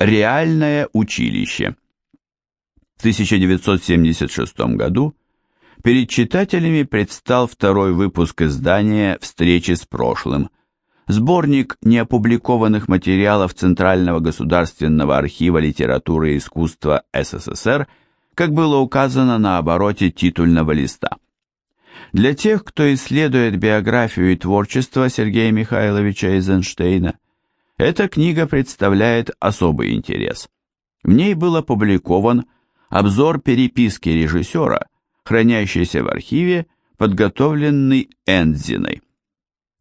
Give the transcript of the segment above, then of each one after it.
Реальное училище. В 1976 году перед читателями предстал второй выпуск издания «Встречи с прошлым», сборник неопубликованных материалов Центрального государственного архива литературы и искусства СССР, как было указано на обороте титульного листа. Для тех, кто исследует биографию и творчество Сергея Михайловича Эйзенштейна, эта книга представляет особый интерес. В ней был опубликован обзор переписки режиссера, хранящийся в архиве, подготовленный Эндзиной.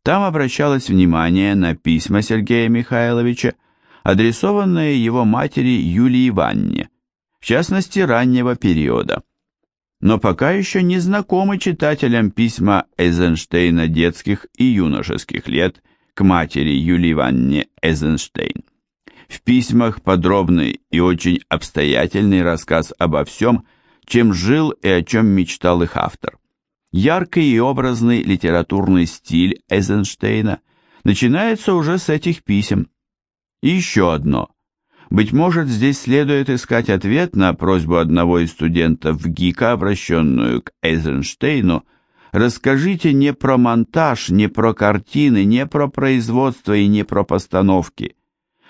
Там обращалось внимание на письма Сергея Михайловича, адресованные его матери Юлии Ивановне, в частности раннего периода. Но пока еще не знакомы читателям письма Эйзенштейна детских и юношеских лет – к матери Юлии Ивановне Эйзенштейн. В письмах подробный и очень обстоятельный рассказ обо всем, чем жил и о чем мечтал их автор. Яркий и образный литературный стиль Эйзенштейна начинается уже с этих писем. И еще одно. Быть может, здесь следует искать ответ на просьбу одного из студентов ГИКа, обращенную к Эйзенштейну, Расскажите не про монтаж, не про картины, не про производство и не про постановки.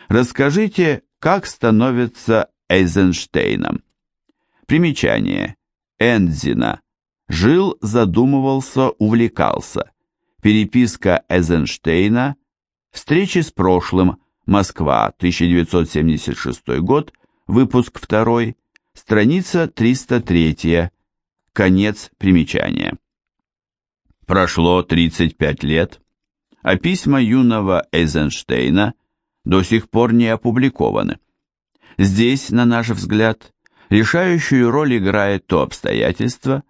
Расскажите, как становится Эйзенштейном. Примечание. Эндзина. Жил, задумывался, увлекался. Переписка Эйзенштейна. Встречи с прошлым. Москва, 1976 год. Выпуск 2. Страница 303. Конец примечания. Прошло 35 лет, а письма юного Эйзенштейна до сих пор не опубликованы. Здесь, на наш взгляд, решающую роль играет то обстоятельство,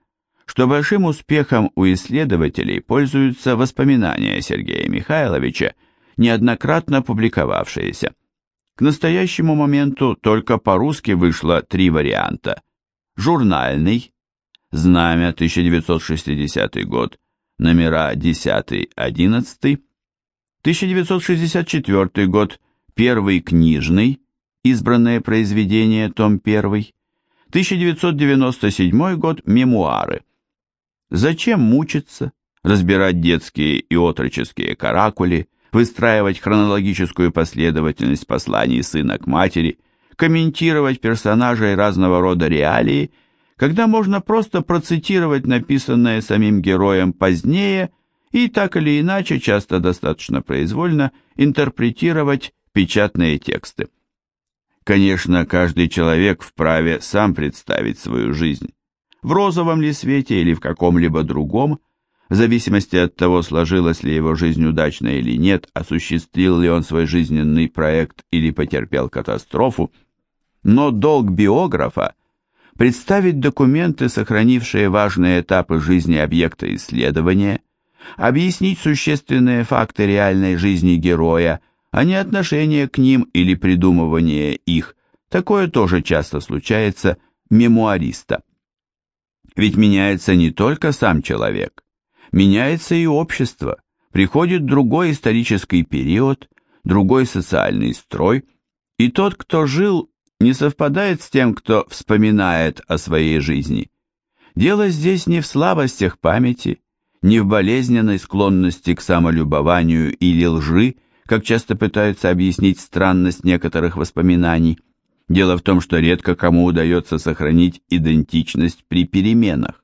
что большим успехом у исследователей пользуются воспоминания Сергея Михайловича, неоднократно публиковавшиеся. К настоящему моменту только по-русски вышло три варианта. Журнальный, Знамя, 1960 год, номера 10-11, 1964 год, первый книжный, избранное произведение, том 1, 1997 год, мемуары. Зачем мучиться, разбирать детские и отроческие каракули, выстраивать хронологическую последовательность посланий сына к матери, комментировать персонажей разного рода реалии – когда можно просто процитировать написанное самим героем позднее и так или иначе, часто достаточно произвольно, интерпретировать печатные тексты. Конечно, каждый человек вправе сам представить свою жизнь, в розовом ли свете или в каком-либо другом, в зависимости от того, сложилась ли его жизнь удачно или нет, осуществил ли он свой жизненный проект или потерпел катастрофу, но долг биографа – представить документы, сохранившие важные этапы жизни объекта исследования, объяснить существенные факты реальной жизни героя, а не отношение к ним или придумывание их. Такое тоже часто случается мемуариста. Ведь меняется не только сам человек, меняется и общество, приходит другой исторический период, другой социальный строй, и тот, кто жил не совпадает с тем, кто вспоминает о своей жизни. Дело здесь не в слабостях памяти, не в болезненной склонности к самолюбованию или лжи, как часто пытаются объяснить странность некоторых воспоминаний. Дело в том, что редко кому удается сохранить идентичность при переменах.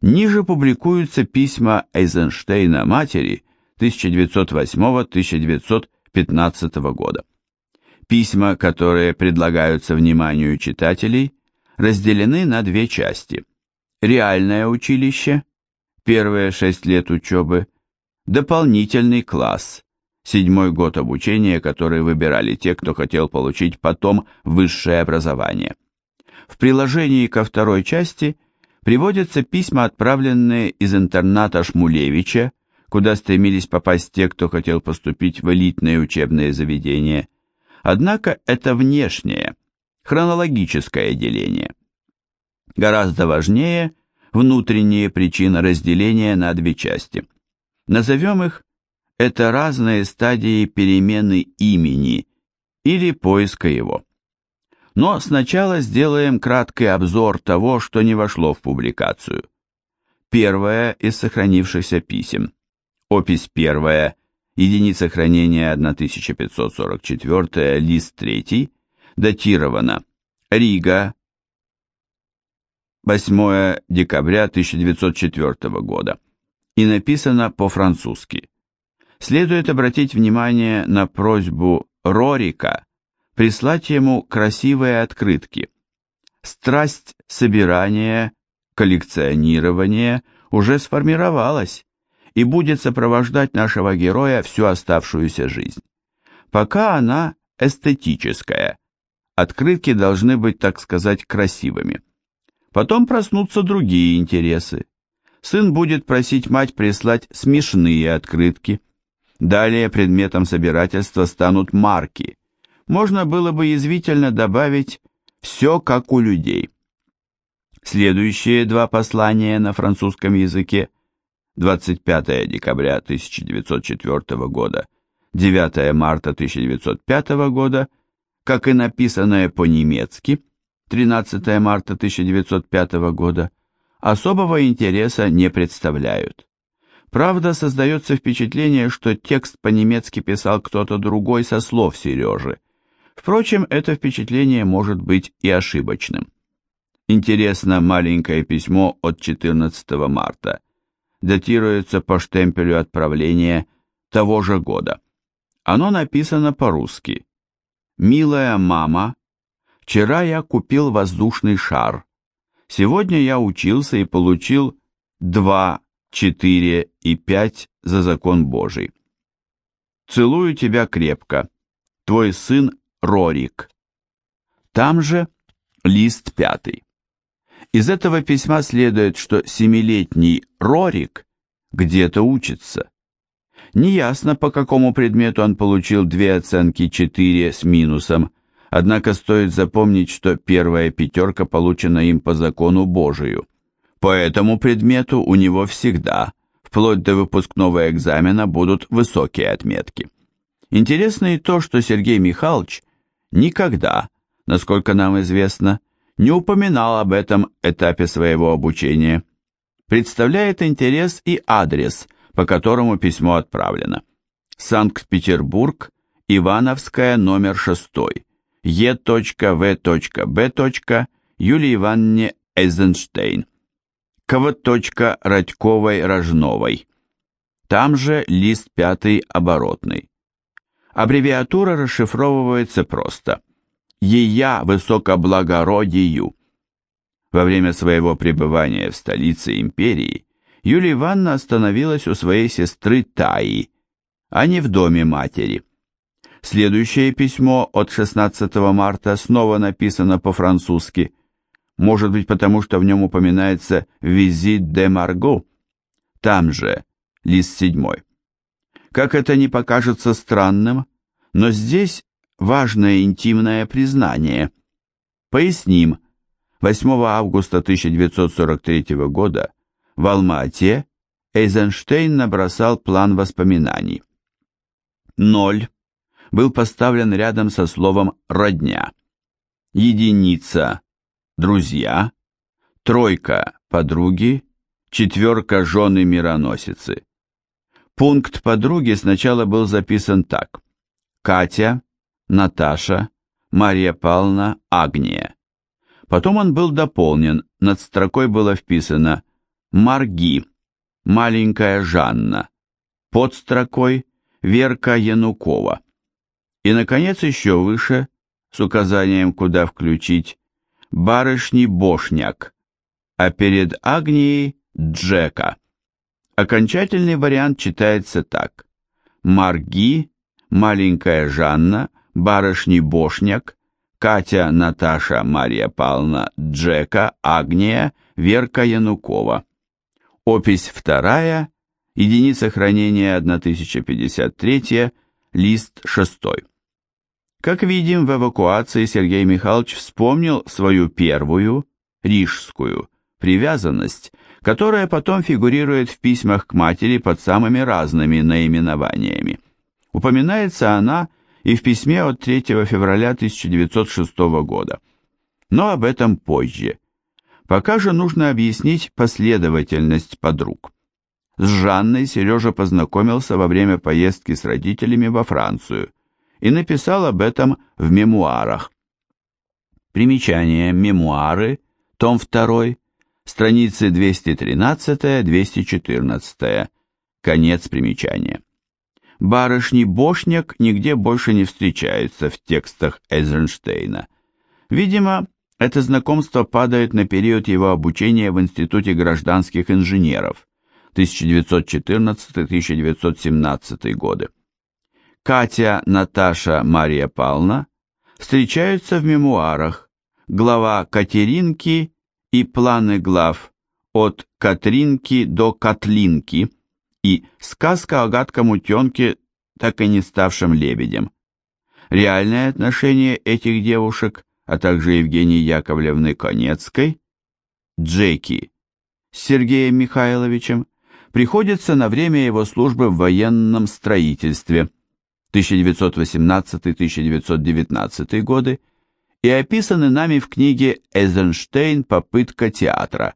Ниже публикуются письма Эйзенштейна матери 1908-1915 года. Письма, которые предлагаются вниманию читателей, разделены на две части. Реальное училище, первые шесть лет учебы, дополнительный класс, седьмой год обучения, который выбирали те, кто хотел получить потом высшее образование. В приложении ко второй части приводятся письма, отправленные из интерната Шмулевича, куда стремились попасть те, кто хотел поступить в элитные учебные заведения – Однако это внешнее, хронологическое деление. Гораздо важнее внутренние причины разделения на две части. Назовем их это разные стадии перемены имени или поиска его. Но сначала сделаем краткий обзор того, что не вошло в публикацию. Первое из сохранившихся писем. Опись первая, единица хранения 1544, лист 3, датирована Рига, 8 декабря 1904 года и написана по-французски. Следует обратить внимание на просьбу Рорика прислать ему красивые открытки. Страсть собирания, коллекционирования уже сформировалась и будет сопровождать нашего героя всю оставшуюся жизнь. Пока она эстетическая. Открытки должны быть, так сказать, красивыми. Потом проснутся другие интересы. Сын будет просить мать прислать смешные открытки. Далее предметом собирательства станут марки, можно было бы язвительно добавить «все как у людей». Следующие два послания на французском языке 25 декабря 1904 года, 9 марта 1905 года, как и написанное по-немецки 13 марта 1905 года, особого интереса не представляют. Правда, создается впечатление, что текст по-немецки писал кто-то другой со слов Сережи, Впрочем, это впечатление может быть и ошибочным. Интересно маленькое письмо от 14 марта. Датируется по штемпелю отправления того же года. Оно написано по-русски. «Милая мама, вчера я купил воздушный шар. Сегодня я учился и получил 2, 4 и 5 за закон Божий. Целую тебя крепко. Твой сын Рорик. Там же лист пятый. Из этого письма следует, что семилетний Рорик где-то учится. Неясно, по какому предмету он получил две оценки 4 с минусом, однако стоит запомнить, что первая пятерка получена им по закону Божию. По этому предмету у него всегда, вплоть до выпускного экзамена, будут высокие отметки. Интересно и то, что Сергей Михайлович никогда, насколько нам известно, не упоминал об этом этапе своего обучения. Представляет интерес и адрес, по которому письмо отправлено. Санкт-Петербург, Ивановская, номер 6, Е.В.Б. Юлии Ивановне Эйзенштейн, Кв. Радьковой-Рожновой. Там же лист пятый оборотный. Аббревиатура расшифровывается просто «Ея высокоблагородию». Во время своего пребывания в столице империи Юлия Ивановна остановилась у своей сестры Таи, а не в доме матери. Следующее письмо от 16 марта снова написано по-французски, может быть потому, что в нем упоминается «Визит де Марго», там же, лист седьмой. Как это не покажется странным, но здесь важное интимное признание. Поясним. 8 августа 1943 года в Алма-Ате Эйзенштейн набросал план воспоминаний. Ноль был поставлен рядом со словом «родня». Единица – друзья, тройка – подруги, четверка – жены-мироносицы. Пункт подруги сначала был записан так. Катя, Наташа, Мария Павловна, Агния. Потом он был дополнен, над строкой было вписано «Марги», «Маленькая Жанна», под строкой «Верка Янукова». И, наконец, еще выше, с указанием, куда включить, «Барышни Бошняк», а перед Агнией «Джека». Окончательный вариант читается так. Марги, маленькая Жанна, барышни Бошняк, Катя, Наташа, Мария Павловна, Джека, Агния, Верка Янукова. Опись вторая, единица хранения 1053, лист шестой. Как видим, в эвакуации Сергей Михайлович вспомнил свою первую, рижскую, привязанность которая потом фигурирует в письмах к матери под самыми разными наименованиями. Упоминается она и в письме от 3 февраля 1906 года. Но об этом позже. Пока же нужно объяснить последовательность подруг. С Жанной Сережа познакомился во время поездки с родителями во Францию и написал об этом в мемуарах. Примечание «Мемуары», том 2, страницы 213-214, конец примечания. Барышни Бошняк нигде больше не встречаются в текстах Эйзенштейна. Видимо, это знакомство падает на период его обучения в Институте гражданских инженеров 1914-1917 годы. Катя, Наташа, Мария Павловна встречаются в мемуарах глава Катеринки и планы глав от Катринки до Котлинки и сказка о гадком утенке, так и не ставшем лебедем. Реальное отношение этих девушек, а также Евгении Яковлевны Конецкой, Джеки, с Сергеем Михайловичем, приходится на время его службы в военном строительстве 1918-1919 годы и описаны нами в книге «Эйзенштейн. Попытка театра».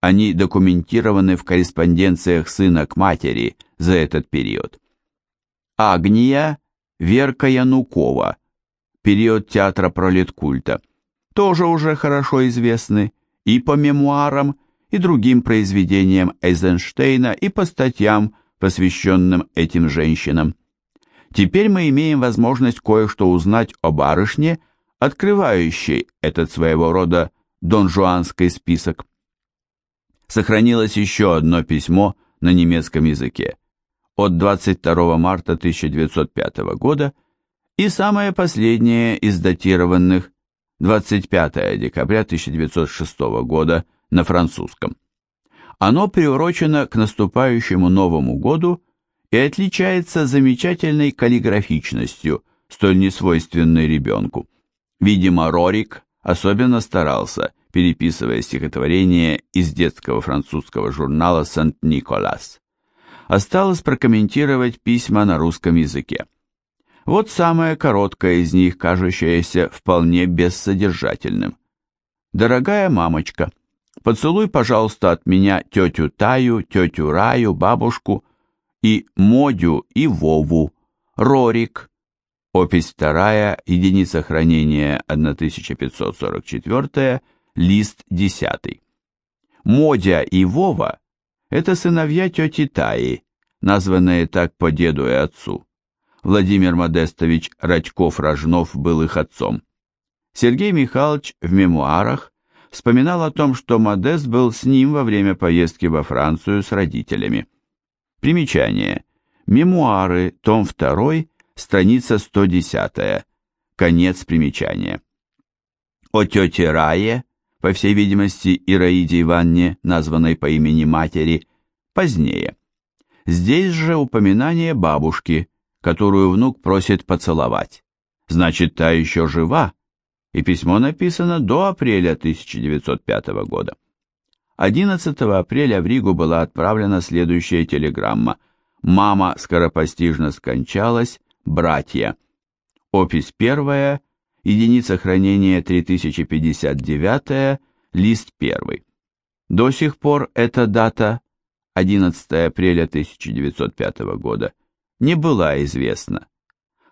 Они документированы в корреспонденциях сына к матери за этот период. Агния Верка Янукова, период театра пролеткульта, тоже уже хорошо известны и по мемуарам, и другим произведениям Эйзенштейна, и по статьям, посвященным этим женщинам. Теперь мы имеем возможность кое-что узнать о барышне, открывающей этот своего рода донжуанский список. Сохранилось еще одно письмо на немецком языке от 22 марта 1905 года и самое последнее из датированных 25 декабря 1906 года на французском. Оно приурочено к наступающему Новому году и отличается замечательной каллиграфичностью, столь несвойственной ребенку. Видимо, Рорик особенно старался, переписывая стихотворение из детского французского журнала «Сент-Николас». Осталось прокомментировать письма на русском языке. Вот самое короткое из них, кажущееся вполне бессодержательным. «Дорогая мамочка, поцелуй, пожалуйста, от меня тетю Таю, тетю Раю, бабушку и Модю и Вову, Рорик, Опись вторая, единица хранения 1544, лист 10. Модя и Вова – это сыновья тети Таи, названные так по деду и отцу. Владимир Модестович Радьков-Рожнов был их отцом. Сергей Михайлович в мемуарах вспоминал о том, что Модест был с ним во время поездки во Францию с родителями. Примечание. Мемуары, том 2, страница 110, конец примечания. О тете Рае, по всей видимости, Ираиде Ивановне, названной по имени матери, позднее. Здесь же упоминание бабушки, которую внук просит поцеловать. Значит, та еще жива, и письмо написано до апреля 1905 года. 11 апреля в Ригу была отправлена следующая телеграмма. «Мама скоропостижно скончалась, братья. Опись первая, единица хранения 3059, лист первый. До сих пор эта дата, 11 апреля 1905 года, не была известна.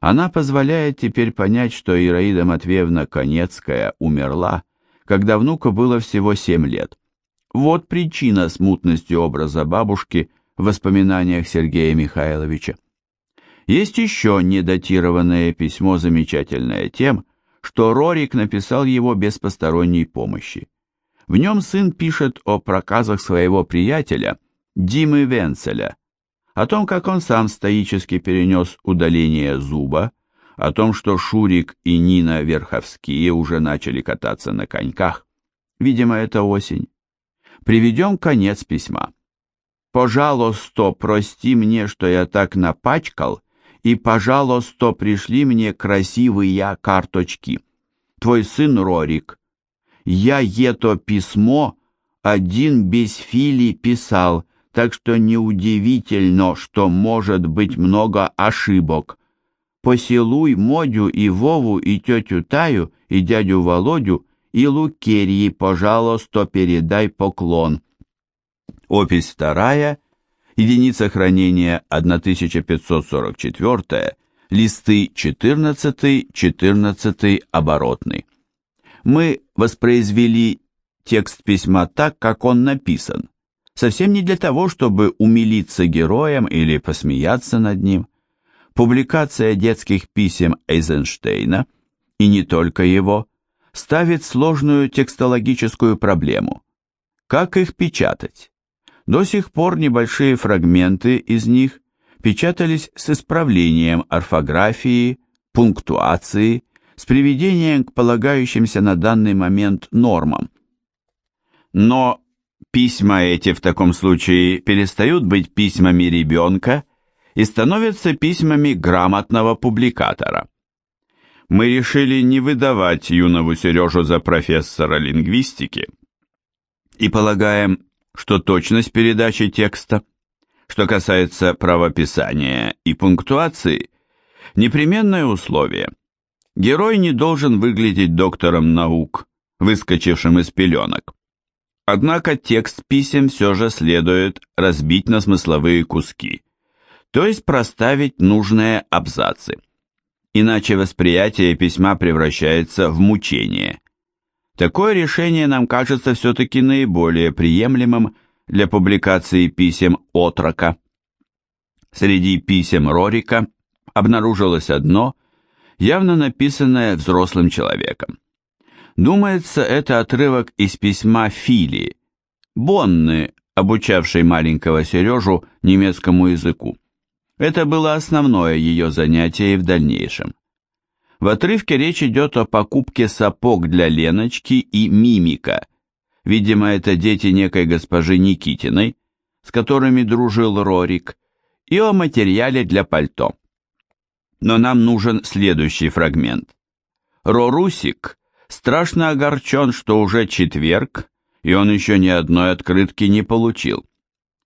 Она позволяет теперь понять, что Ираида Матвеевна Конецкая умерла, когда внуку было всего 7 лет. Вот причина смутности образа бабушки в воспоминаниях Сергея Михайловича. Есть еще недатированное письмо, замечательное тем, что Рорик написал его без посторонней помощи. В нем сын пишет о проказах своего приятеля Димы Венцеля, о том, как он сам стоически перенес удаление зуба, о том, что Шурик и Нина Верховские уже начали кататься на коньках. Видимо, это осень. Приведем конец письма. «Пожалуйста, прости мне, что я так напачкал и, пожалуйста, пришли мне красивые карточки. Твой сын Рорик. Я это письмо один без фили писал, так что неудивительно, что может быть много ошибок. Посилуй Модю и Вову и тетю Таю и дядю Володю и Лукерьи, пожалуйста, передай поклон. Опись вторая, единица хранения 1544, листы 14, 14 оборотный. Мы воспроизвели текст письма так, как он написан, совсем не для того, чтобы умилиться героем или посмеяться над ним. Публикация детских писем Эйзенштейна, и не только его, ставит сложную текстологическую проблему. Как их печатать? До сих пор небольшие фрагменты из них печатались с исправлением орфографии, пунктуации, с приведением к полагающимся на данный момент нормам. Но письма эти в таком случае перестают быть письмами ребенка и становятся письмами грамотного публикатора. Мы решили не выдавать юного Сережу за профессора лингвистики и полагаем, что точность передачи текста, что касается правописания и пунктуации, непременное условие. Герой не должен выглядеть доктором наук, выскочившим из пеленок. Однако текст писем все же следует разбить на смысловые куски, то есть проставить нужные абзацы. Иначе восприятие письма превращается в мучение. Такое решение нам кажется все-таки наиболее приемлемым для публикации писем отрока. Среди писем Рорика обнаружилось одно, явно написанное взрослым человеком. Думается, это отрывок из письма Фили, Бонны, обучавшей маленького Сережу немецкому языку. Это было основное ее занятие и в дальнейшем. В отрывке речь идет о покупке сапог для Леночки и Мимика. Видимо, это дети некой госпожи Никитиной, с которыми дружил Рорик, и о материале для пальто. Но нам нужен следующий фрагмент. Рорусик страшно огорчен, что уже четверг, и он еще ни одной открытки не получил.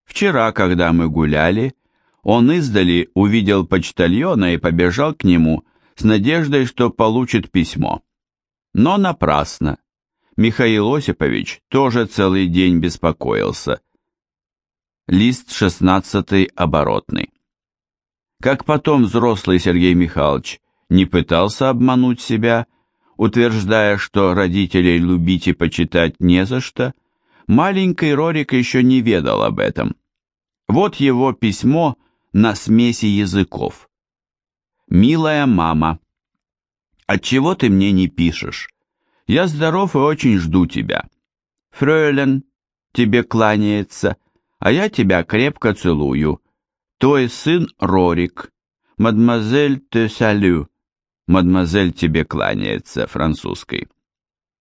Вчера, когда мы гуляли, он издали увидел почтальона и побежал к нему, с надеждой, что получит письмо. Но напрасно. Михаил Осипович тоже целый день беспокоился. Лист 16 оборотный. Как потом взрослый Сергей Михайлович не пытался обмануть себя, утверждая, что родителей любить и почитать не за что, маленький Рорик еще не ведал об этом. Вот его письмо на смеси языков. «Милая мама, отчего ты мне не пишешь? Я здоров и очень жду тебя. Фройлен тебе кланяется, а я тебя крепко целую. Твой сын Рорик. Мадемуазель те салю. Мадемуазель тебе кланяется, французской.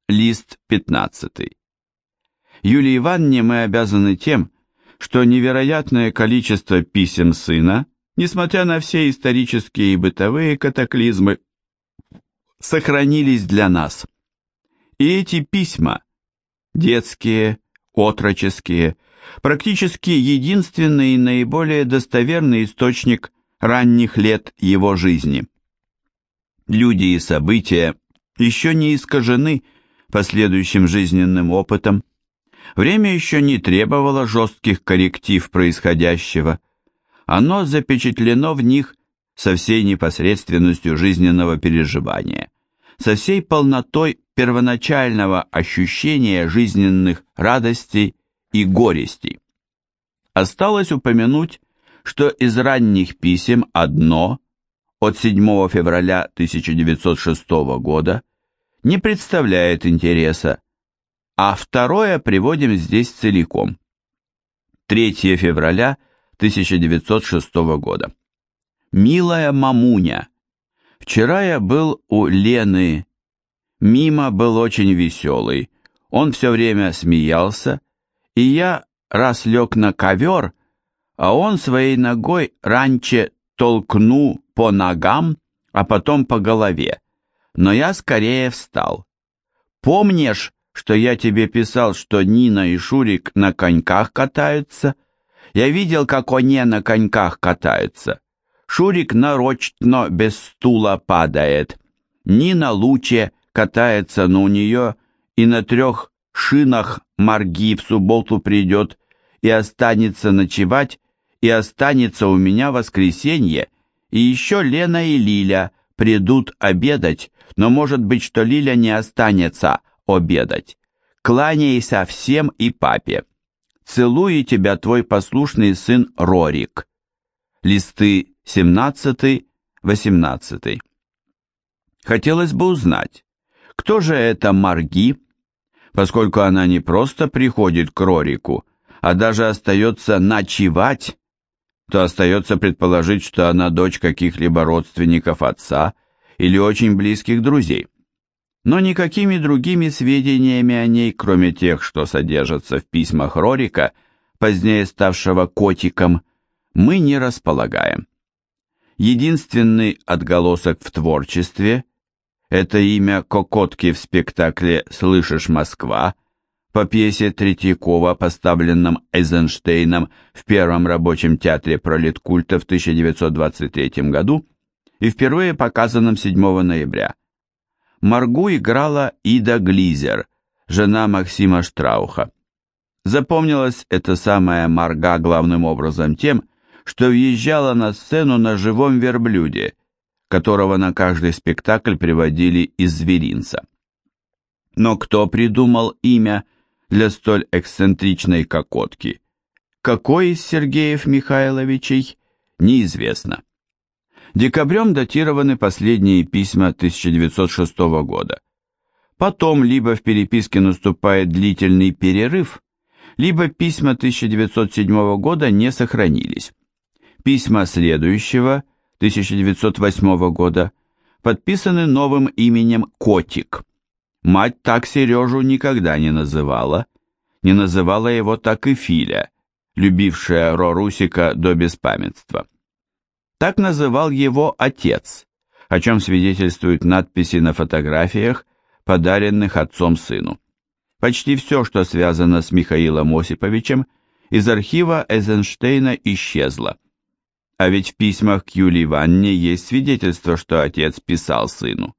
Лист 15. Юлии Ивановне мы обязаны тем, что невероятное количество писем сына – несмотря на все исторические и бытовые катаклизмы, сохранились для нас. И эти письма, детские, отроческие, практически единственный и наиболее достоверный источник ранних лет его жизни. Люди и события еще не искажены последующим жизненным опытом, время еще не требовало жестких корректив происходящего, оно запечатлено в них со всей непосредственностью жизненного переживания, со всей полнотой первоначального ощущения жизненных радостей и горестей. Осталось упомянуть, что из ранних писем одно от 7 февраля 1906 года не представляет интереса, а второе приводим здесь целиком. 3 февраля – 1906 года. «Милая мамуня, вчера я был у Лены. Мимо был очень веселый. Он все время смеялся, и я раз лег на ковер, а он своей ногой раньше толкну по ногам, а потом по голове. Но я скорее встал. Помнишь, что я тебе писал, что Нина и Шурик на коньках катаются?» Я видел, как они на коньках катаются. Шурик нарочно без стула падает. Нина луче катается, но у нее и на трех шинах морги в субботу придет и останется ночевать, и останется у меня воскресенье, и еще Лена и Лиля придут обедать, но может быть, что Лиля не останется обедать. Кланяйся всем и папе. Целую тебя твой послушный сын Рорик. Листы 17-18. Хотелось бы узнать, кто же это Марги, поскольку она не просто приходит к Рорику, а даже остается ночевать, то остается предположить, что она дочь каких-либо родственников отца или очень близких друзей. Но никакими другими сведениями о ней, кроме тех, что содержатся в письмах Рорика, позднее ставшего котиком, мы не располагаем. Единственный отголосок в творчестве – это имя Кокотки в спектакле «Слышишь, Москва», по пьесе Третьякова, поставленном Эйзенштейном в Первом рабочем театре пролеткульта в 1923 году и впервые показанном 7 ноября. Маргу играла Ида Глизер, жена Максима Штрауха. Запомнилась эта самая Марга главным образом тем, что въезжала на сцену на живом верблюде, которого на каждый спектакль приводили из зверинца. Но кто придумал имя для столь эксцентричной кокотки? Какой из Сергеев Михайловичей, неизвестно. Декабрем датированы последние письма 1906 года. Потом либо в переписке наступает длительный перерыв, либо письма 1907 года не сохранились. Письма следующего, 1908 года, подписаны новым именем Котик. Мать так Сережу никогда не называла, не называла его так и Филя, любившая Рорусика до беспамятства. Так называл его отец, о чем свидетельствуют надписи на фотографиях, подаренных отцом сыну. Почти все, что связано с Михаилом Осиповичем, из архива Эйзенштейна исчезло. А ведь в письмах к Юлии Ивановне есть свидетельство, что отец писал сыну.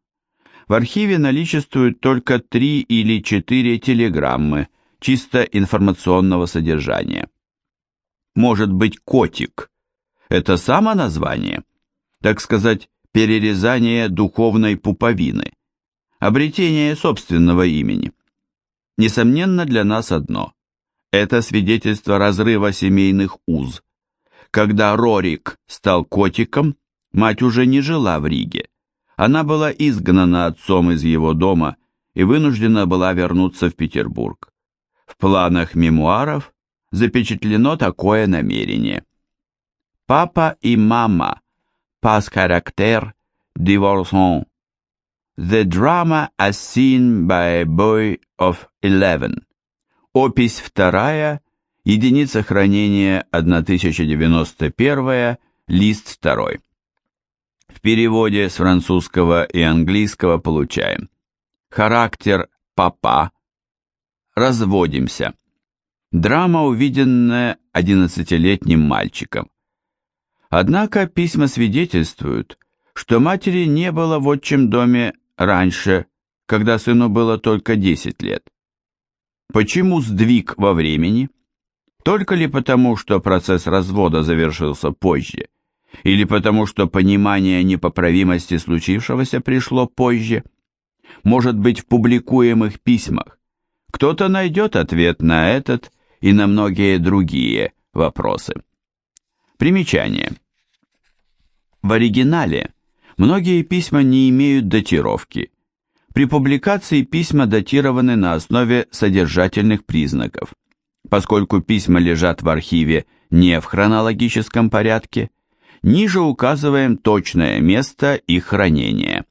В архиве наличествуют только три или четыре телеграммы, чисто информационного содержания. Может быть, котик – это само название? Так сказать, перерезание духовной пуповины, обретение собственного имени. Несомненно для нас одно – это свидетельство разрыва семейных уз – когда Рорик стал котиком, мать уже не жила в Риге. Она была изгнана отцом из его дома и вынуждена была вернуться в Петербург. В планах мемуаров запечатлено такое намерение. Папа и мама. Caractère divorçant. The drama as seen by a boy of eleven. Опись вторая Единица хранения 1091, лист 2. В переводе с французского и английского получаем. Характер папа. Разводимся. Драма, увиденная 11-летним мальчиком. Однако письма свидетельствуют, что матери не было в отчим доме раньше, когда сыну было только 10 лет. Почему сдвиг во времени? Только ли потому, что процесс развода завершился позже, или потому, что понимание непоправимости случившегося пришло позже? Может быть, в публикуемых письмах кто-то найдет ответ на этот и на многие другие вопросы. Примечание. В оригинале многие письма не имеют датировки. При публикации письма датированы на основе содержательных признаков. Поскольку письма лежат в архиве не в хронологическом порядке, ниже указываем точное место их хранения.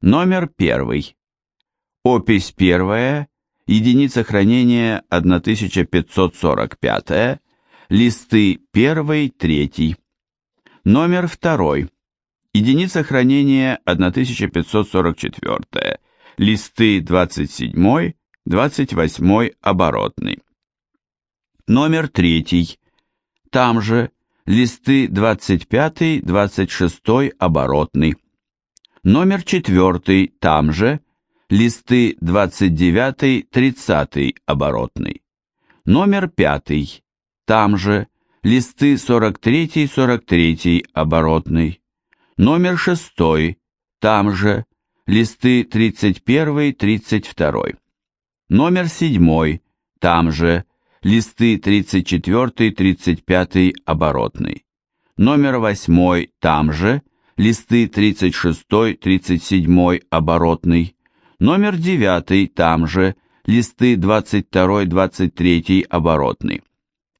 Номер первый. Опись первая, единица хранения 1545, листы первый, третий. Номер второй. Единица хранения 1544, листы 27, 28 оборотный. Номер третий. Там же, листы 25-26 оборотный. Номер 4 там же, листы 29-30 оборотный. Номер 5 там же, листы 43-43 оборотный. Номер 6 там же, листы 31-32. Номер 7 там же, листы 34-35 оборотный. Номер 8 там же, листы 36-37 оборотный. Номер 9 там же, листы 22-23 оборотный.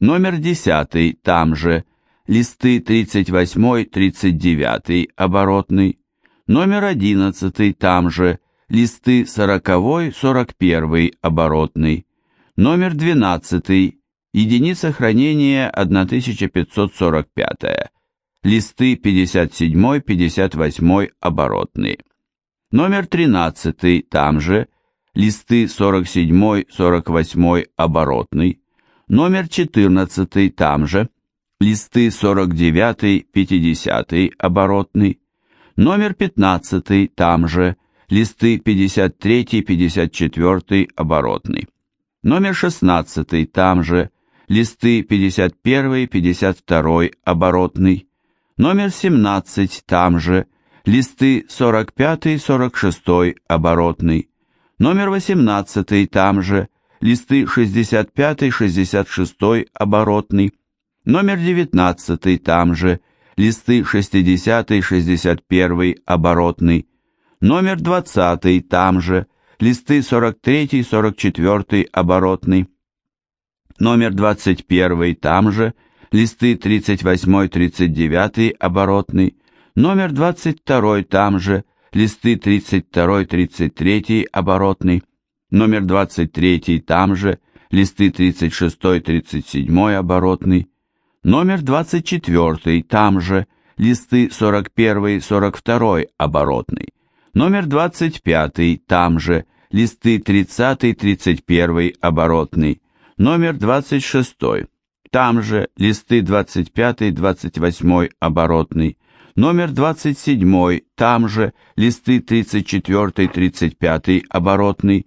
Номер 10 там же, листы 38-39 оборотный. Номер 11 там же, листы 40-41 оборотный Номер 12. Единица хранения 1545. Листы 57-58 оборотные. Номер 13. Там же. Листы 47-48 оборотный. Номер 14. Там же. Листы 49-50 оборотный. Номер 15. Там же. Листы 53-54 оборотный Номер 16 там же, листы 51-52 оборотный. Номер 17 там же, листы 45-46 оборотный. Номер 18 там же, листы 65-66 оборотный. Номер 19 там же, листы 60-61 оборотный. Номер 20 там же, листы 43-44 оборотный, номер 21 там же, листы 38-39 оборотный, номер 22 там же, листы 32-33 оборотный, номер 23 там же, листы 36-37 оборотный, номер 24 там же, листы 41-42 оборотный, Номер 25 там же, листы 30-31 оборотный. Номер 26 там же, листы 25-28 оборотный. Номер 27 там же, листы 34-35 оборотный.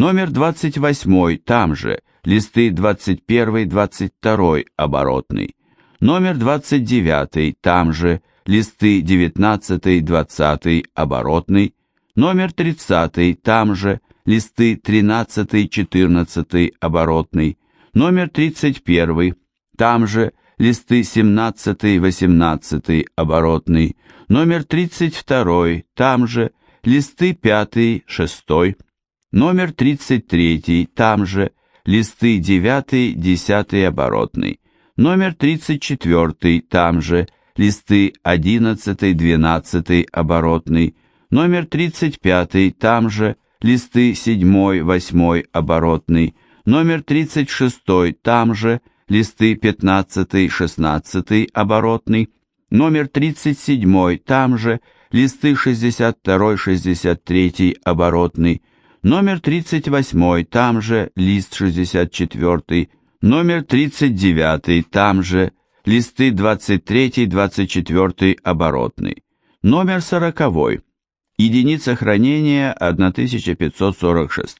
Номер 28 там же, листы 21-22 оборотный. Номер 29 там же, листы 19-20 оборотный, номер 30 там же, листы 13-14 оборотный, номер 31 там же, листы 17-18 оборотный, номер 32 там же, листы 5-6, номер 33 там же, листы 9-10 оборотный, номер 34 там же, листы 11-12 оборотный, номер 35 там же, листы 7-8 оборотный, номер 36 там же, листы 15-16 оборотный, номер 37 там же, листы 62-63 оборотный, номер 38 там же, лист 64, номер 39 там же, листы 23-24 оборотный, номер 40, единица хранения 1546,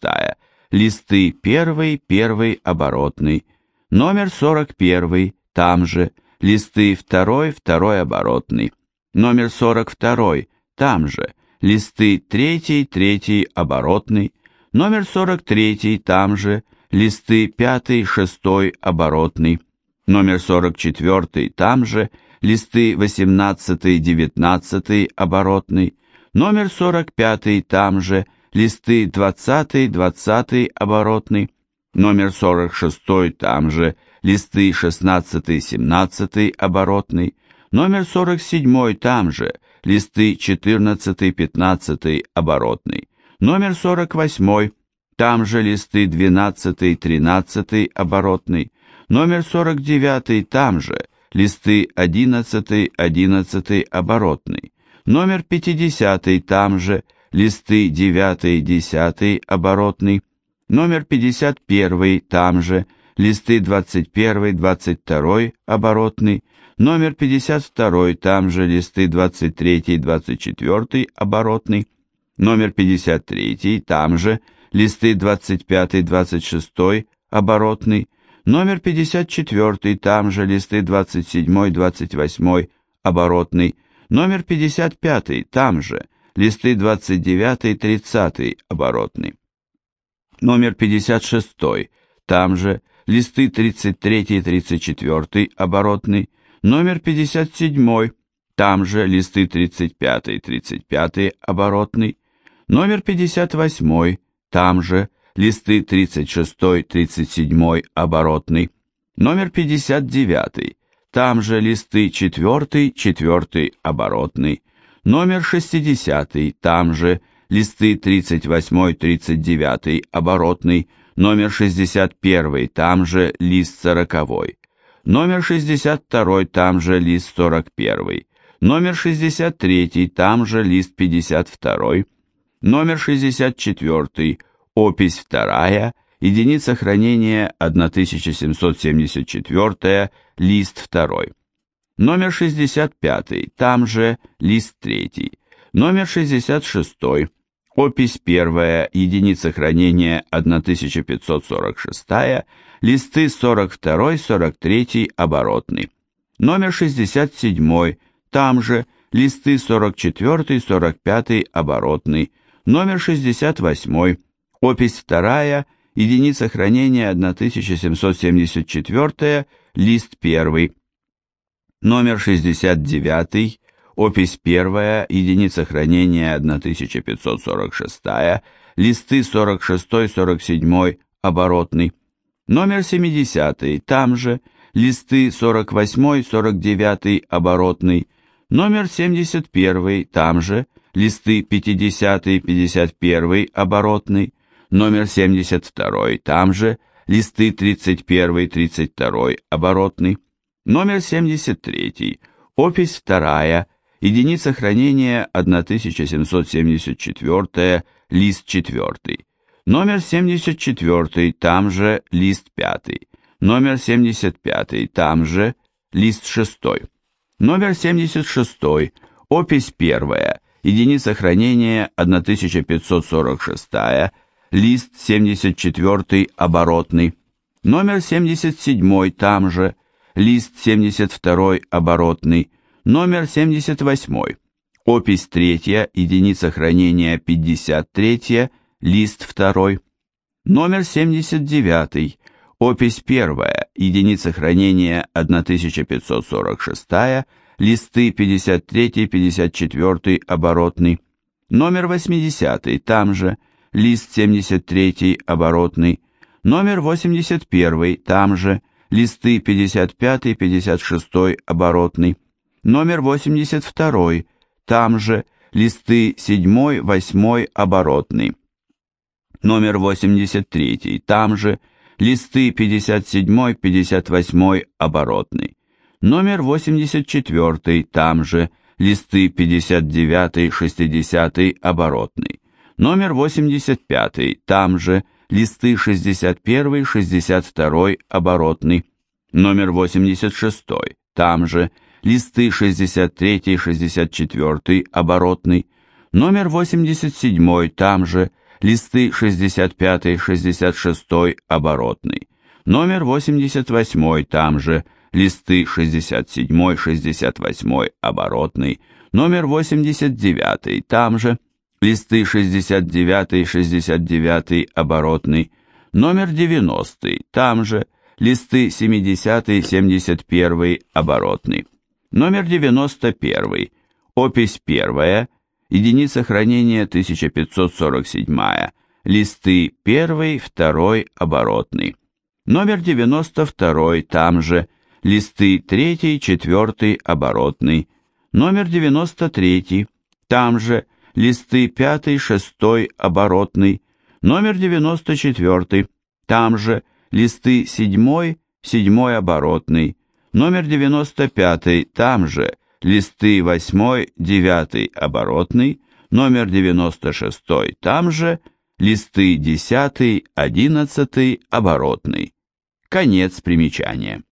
листы 1-1 оборотный, номер 41, там же, листы 2-2 оборотный, номер 42, там же, листы 3-3 оборотный, номер 43, там же, листы 5-6 оборотный, номер 44 там же, листы 18-19 оборотный, номер 45 там же, листы 20-20 оборотный, номер 46 там же, листы 16-17 оборотный, номер 47 там же, листы 14-15 оборотный, номер 48 там же листы 12-13 оборотный, Номер 49 там же, листы 11, 11 оборотный. Номер 50 там же, листы 9, 10 оборотный. Номер 51 там же, листы 21, 22 оборотный. Номер 52, там же листы 23, 24 оборотный, номер 53, там же листы 25, 26 оборотный, номер 54, там же листы 27, 28 оборотный, номер 55, там же листы 29, 30 оборотный, номер 56, там же листы 33, 34 оборотный, номер 57, там же листы 35, 35 оборотный, номер 58, там же листы 36, 37 оборотный, номер 59, там же листы 4, 4 оборотный, номер 60, там же листы 38, 39 оборотный, номер 61, там же лист 40, номер 62, там же лист 41, номер 63, там же лист 52, номер 64, опись 2, единица хранения 1774, лист 2, номер 65, там же лист 3, номер 66, опись 1, единица хранения 1546, листы 42, 43, оборотный, номер 67, там же. Листы 44, 45, оборотный, номер 68, опись 2, единица хранения 1774, лист 1, номер 69, опись 1, единица хранения 1546, листы 46, 47, оборотный, номер 70, там же, листы 48, 49, оборотный, номер 71, там же, листы 50, 51, оборотный, номер 72, там же, листы 31, 32, оборотный, номер 73, опись 2, единица хранения 1774, лист 4, номер 74, там же, лист 5, номер 75, там же, лист 6, номер 76, опись 1, единица хранения 1546, лист 74 оборотный, номер 77 там же, лист 72 оборотный, номер 78, опись 3, единица хранения 53, лист 2, номер 79, опись 1, единица хранения 1546, листы 53-54 оборотный, номер 80 там же, лист 73 оборотный, номер 81 там же, листы 55-56 оборотный, номер 82 там же, листы 7-8 оборотный, номер 83 там же, листы 57-58 оборотный, номер 84 там же, листы 59-60 оборотный, номер 85 там же, листы 61-62 оборотный, номер 86 там же, листы 63-64 оборотный, номер 87 там же, листы 65-66 оборотный, номер 88 там же, листы 67-68 оборотный, номер 89 там же, листы 69-69 оборотный, номер 90 там же, листы 70-71 оборотный, номер 91, опись 1, единица хранения 1547, листы 1, 2 оборотный, номер 92 там же, листы 3, 4 оборотный, номер 93, там же, листы 5, 6 оборотный, номер 94, там же, листы 7, 7 оборотный, номер 95, там же, листы 8, 9 оборотный, номер 96, там же, листы 10, 11 оборотный. Конец примечания.